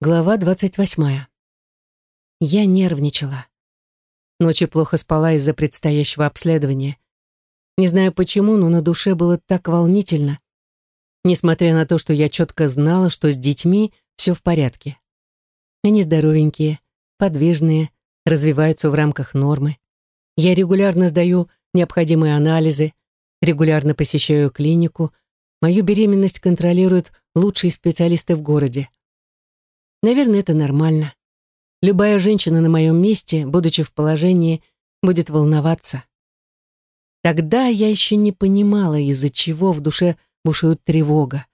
Глава двадцать восьмая. Я нервничала. Ночью плохо спала из-за предстоящего обследования. Не знаю почему, но на душе было так волнительно. Несмотря на то, что я четко знала, что с детьми все в порядке. Они здоровенькие, подвижные, развиваются в рамках нормы. Я регулярно сдаю необходимые анализы, регулярно посещаю клинику. Мою беременность контролируют лучшие специалисты в городе. Наверное, это нормально. Любая женщина на моем месте, будучи в положении, будет волноваться. Тогда я еще не понимала, из-за чего в душе бушует тревога.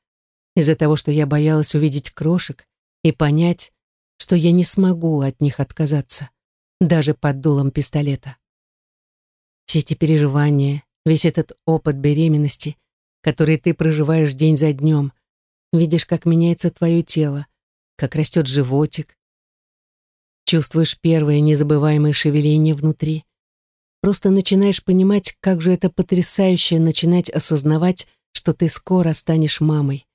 Из-за того, что я боялась увидеть крошек и понять, что я не смогу от них отказаться, даже под дулом пистолета. Все эти переживания, весь этот опыт беременности, который ты проживаешь день за днем, видишь, как меняется твое тело, как растет животик. Чувствуешь первое незабываемое шевеление внутри. Просто начинаешь понимать, как же это потрясающе начинать осознавать, что ты скоро станешь мамой,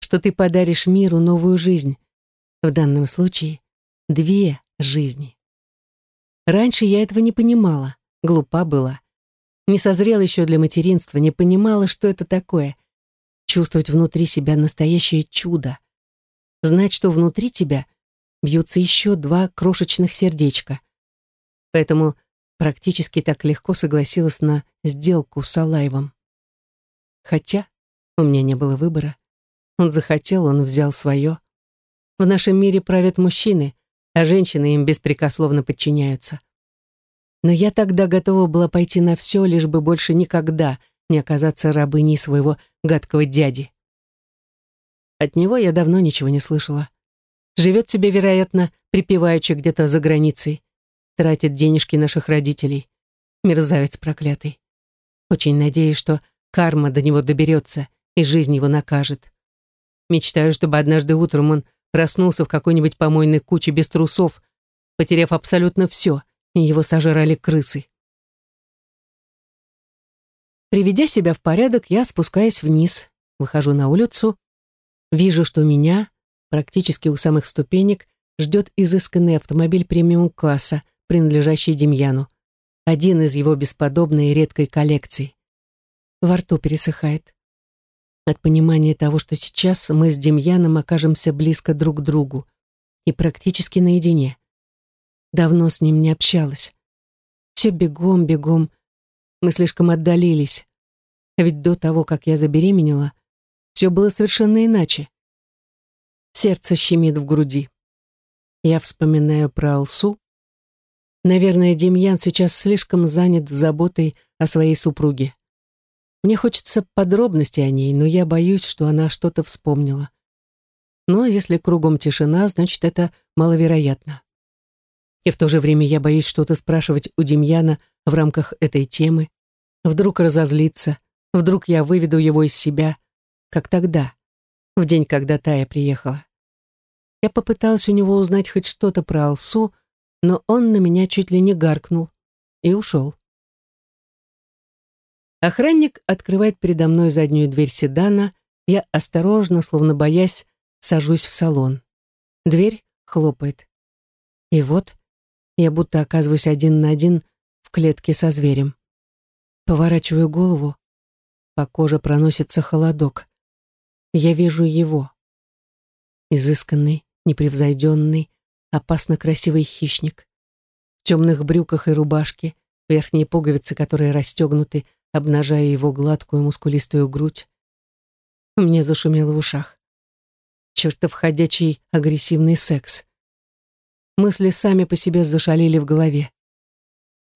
что ты подаришь миру новую жизнь. В данном случае две жизни. Раньше я этого не понимала, глупа была. Не созрела еще для материнства, не понимала, что это такое. Чувствовать внутри себя настоящее чудо знать, что внутри тебя бьются еще два крошечных сердечка. Поэтому практически так легко согласилась на сделку с Алаевым. Хотя у меня не было выбора. Он захотел, он взял свое. В нашем мире правят мужчины, а женщины им беспрекословно подчиняются. Но я тогда готова была пойти на все, лишь бы больше никогда не оказаться рабыней своего гадкого дяди. От него я давно ничего не слышала. Живет себе, вероятно, припеваючи где-то за границей. Тратит денежки наших родителей. Мерзавец проклятый. Очень надеюсь, что карма до него доберется и жизнь его накажет. Мечтаю, чтобы однажды утром он проснулся в какой-нибудь помойной куче без трусов, потеряв абсолютно все, и его сожрали крысы. Приведя себя в порядок, я спускаюсь вниз, выхожу на улицу Вижу, что меня, практически у самых ступенек, ждет изысканный автомобиль премиум-класса, принадлежащий Демьяну. Один из его бесподобной и редкой коллекций. Во рту пересыхает. От понимания того, что сейчас мы с Демьяном окажемся близко друг к другу и практически наедине. Давно с ним не общалась. Все бегом, бегом. Мы слишком отдалились. А ведь до того, как я забеременела, все было совершенно иначе. Сердце щемит в груди. Я вспоминаю про Алсу. Наверное, Демьян сейчас слишком занят заботой о своей супруге. Мне хочется подробностей о ней, но я боюсь, что она что-то вспомнила. Но если кругом тишина, значит, это маловероятно. И в то же время я боюсь что-то спрашивать у Демьяна в рамках этой темы. Вдруг разозлиться, вдруг я выведу его из себя, как тогда, в день, когда Тая приехала. Я попыталась у него узнать хоть что-то про Алсу, но он на меня чуть ли не гаркнул и ушел. Охранник открывает передо мной заднюю дверь седана, я осторожно, словно боясь, сажусь в салон. Дверь хлопает. И вот я будто оказываюсь один на один в клетке со зверем. Поворачиваю голову, по коже проносится холодок. Я вижу его. Изысканный, непревзойденный, опасно красивый хищник. В темных брюках и рубашке, верхние пуговицы, которые расстегнуты, обнажая его гладкую мускулистую грудь. Мне зашумело в ушах. Чертов ходячий агрессивный секс. Мысли сами по себе зашалили в голове.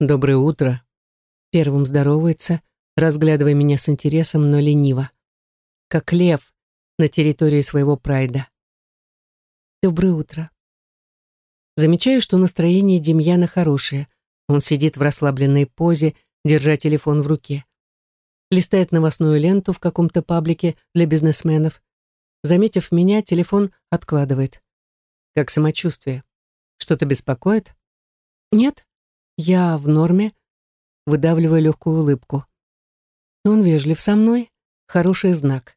«Доброе утро», — первым здоровается, разглядывая меня с интересом, но лениво. Как лев, на территории своего прайда. Доброе утро. Замечаю, что настроение Демьяна хорошее. Он сидит в расслабленной позе, держа телефон в руке. Листает новостную ленту в каком-то паблике для бизнесменов. Заметив меня, телефон откладывает. Как самочувствие? Что-то беспокоит? Нет, я в норме. Выдавливаю легкую улыбку. Он вежлив со мной, хороший знак.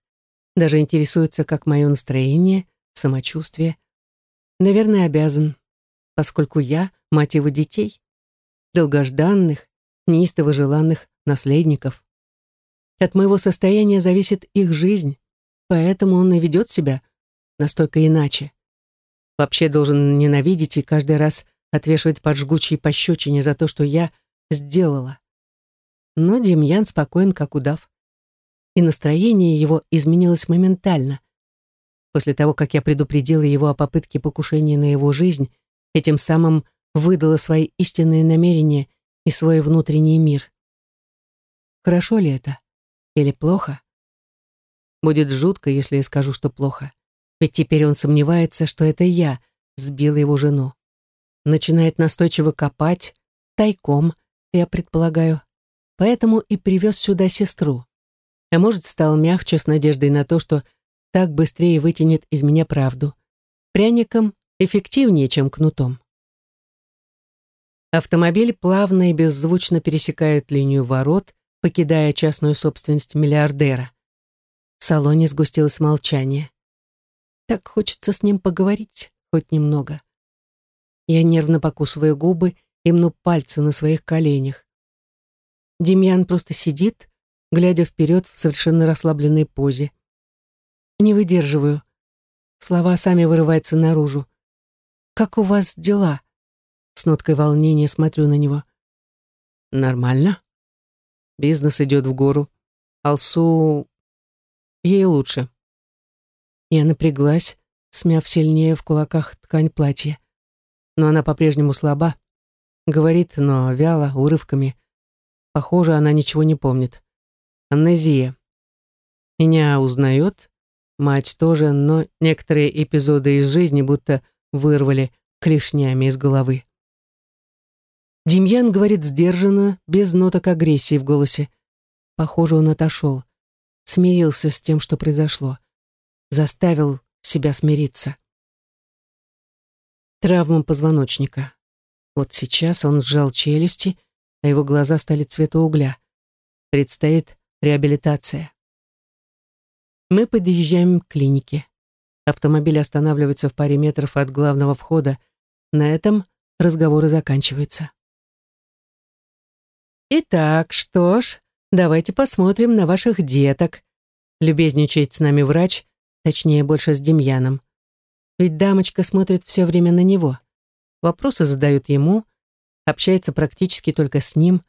Даже интересуется, как мое настроение, самочувствие. Наверное, обязан, поскольку я мать его детей, долгожданных, неистово желанных наследников. От моего состояния зависит их жизнь, поэтому он и ведет себя настолько иначе. Вообще должен ненавидеть и каждый раз отвешивать под жгучей пощечине за то, что я сделала. Но Демьян спокоен, как удав. И настроение его изменилось моментально. После того, как я предупредила его о попытке покушения на его жизнь, этим самым выдала свои истинные намерения и свой внутренний мир. Хорошо ли это? Или плохо? Будет жутко, если я скажу, что плохо. Ведь теперь он сомневается, что это я сбила его жену. Начинает настойчиво копать, тайком, я предполагаю. Поэтому и привез сюда сестру. А может, стал мягче с надеждой на то, что так быстрее вытянет из меня правду. Пряником эффективнее, чем кнутом. Автомобиль плавно и беззвучно пересекает линию ворот, покидая частную собственность миллиардера. В салоне сгустилось молчание. Так хочется с ним поговорить, хоть немного. Я нервно покусываю губы и мну пальцы на своих коленях. Демьян просто сидит, глядя вперед в совершенно расслабленной позе. Не выдерживаю. Слова сами вырываются наружу. «Как у вас дела?» С ноткой волнения смотрю на него. Нормально. Бизнес идет в гору. Алсу... Ей лучше. Я напряглась, смяв сильнее в кулаках ткань платья. Но она по-прежнему слаба. Говорит, но вяло, урывками. Похоже, она ничего не помнит. Амнезия. Меня узнает, мать тоже, но некоторые эпизоды из жизни будто вырвали клешнями из головы. Демьян говорит сдержанно, без ноток агрессии в голосе. Похоже, он отошел. Смирился с тем, что произошло. Заставил себя смириться. Травма позвоночника. Вот сейчас он сжал челюсти, а его глаза стали цвета угля. Предстоит реабилитация. Мы подъезжаем к клинике. Автомобиль останавливается в паре метров от главного входа. На этом разговоры заканчиваются. «Итак, что ж, давайте посмотрим на ваших деток», любезничает с нами врач, точнее, больше с Демьяном. Ведь дамочка смотрит все время на него. Вопросы задают ему, общается практически только с ним.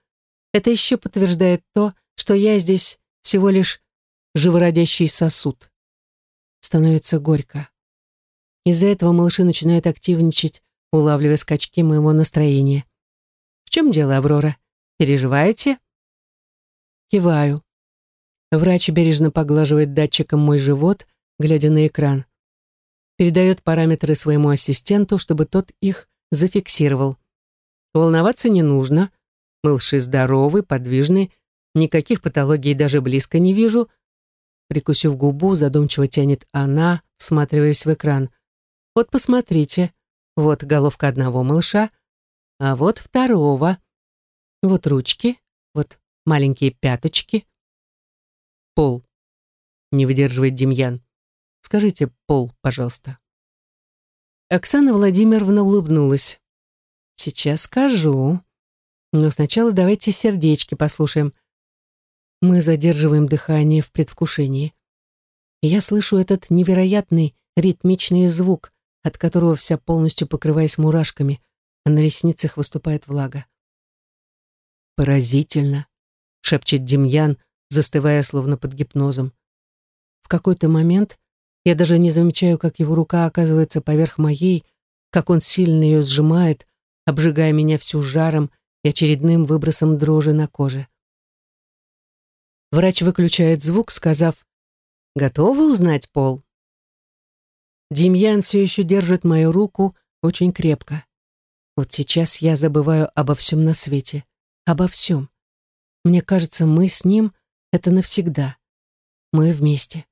Это еще подтверждает то, что я здесь всего лишь живородящий сосуд. Становится горько. Из-за этого малыши начинают активничать, улавливая скачки моего настроения. «В чем дело, Аврора?» Переживаете?» Киваю. Врач бережно поглаживает датчиком мой живот, глядя на экран. Передает параметры своему ассистенту, чтобы тот их зафиксировал. Волноваться не нужно. Малыши здоровы, подвижны, никаких патологий даже близко не вижу. Прикусив губу, задумчиво тянет она, всматриваясь в экран. Вот посмотрите, вот головка одного малыша, а вот второго. Вот ручки, вот маленькие пяточки. Пол. Не выдерживает Демьян. Скажите пол, пожалуйста. Оксана Владимировна улыбнулась. Сейчас скажу. Но сначала давайте сердечки послушаем. Мы задерживаем дыхание в предвкушении. Я слышу этот невероятный ритмичный звук, от которого вся полностью покрываясь мурашками, а на ресницах выступает влага. «Поразительно», — шепчет Демьян, застывая словно под гипнозом. В какой-то момент я даже не замечаю, как его рука оказывается поверх моей, как он сильно ее сжимает, обжигая меня всю жаром и очередным выбросом дрожи на коже. Врач выключает звук, сказав «Готовы узнать пол?» Демьян все еще держит мою руку очень крепко. Вот сейчас я забываю обо всем на свете обо всем. Мне кажется, мы с ним — это навсегда. Мы вместе,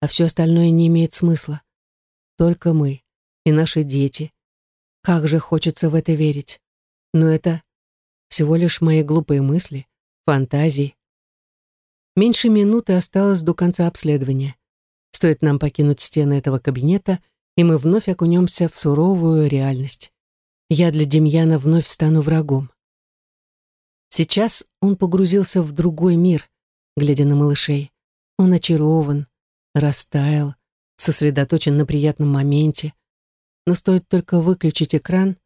а все остальное не имеет смысла. Только мы и наши дети. Как же хочется в это верить. Но это всего лишь мои глупые мысли, фантазии. Меньше минуты осталось до конца обследования. Стоит нам покинуть стены этого кабинета, и мы вновь окунемся в суровую реальность. Я для Демьяна вновь стану врагом. Сейчас он погрузился в другой мир, глядя на малышей. Он очарован, растаял, сосредоточен на приятном моменте. Но стоит только выключить экран,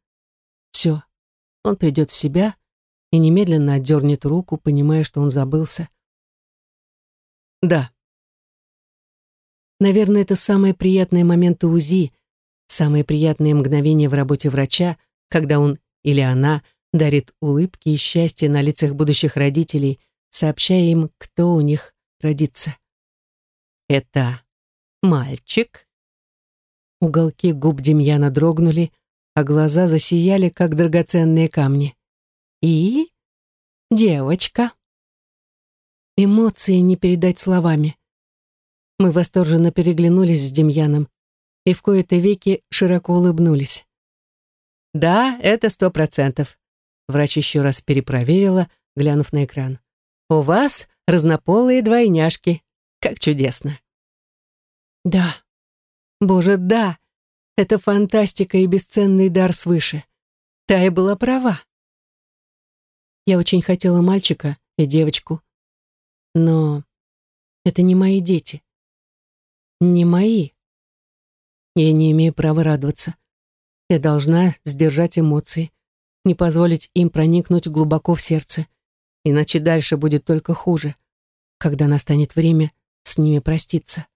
все, он придет в себя и немедленно отдернет руку, понимая, что он забылся. Да. Наверное, это самые приятные моменты УЗИ, самые приятные мгновения в работе врача, когда он или она дарит улыбки и счастье на лицах будущих родителей, сообщая им, кто у них родится. Это мальчик. Уголки губ Демьяна дрогнули, а глаза засияли, как драгоценные камни. И девочка. Эмоции не передать словами. Мы восторженно переглянулись с Демьяном и в кои-то веки широко улыбнулись. «Да, это сто процентов», — врач еще раз перепроверила, глянув на экран. «У вас разнополые двойняшки. Как чудесно!» «Да, боже, да! Это фантастика и бесценный дар свыше. Тая была права. Я очень хотела мальчика и девочку, но это не мои дети. Не мои. Я не имею права радоваться. Я должна сдержать эмоции, не позволить им проникнуть глубоко в сердце, иначе дальше будет только хуже, когда настанет время с ними проститься.